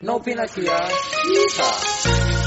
No Pinasia Lisa!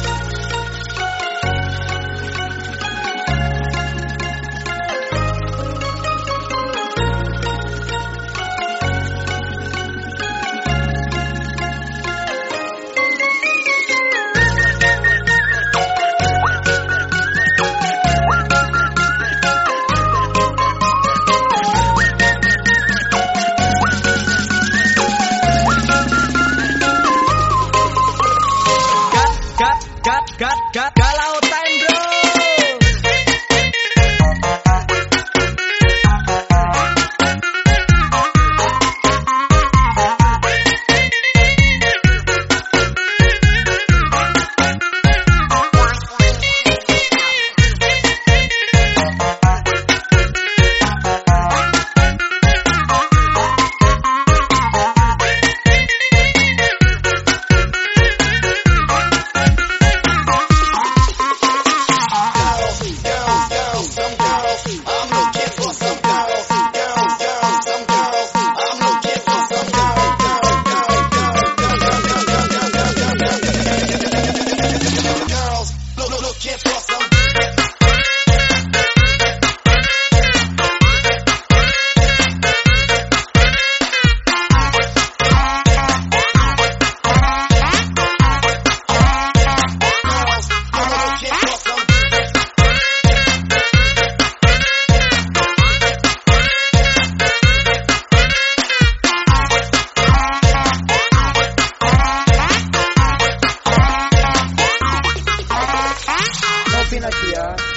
yeah.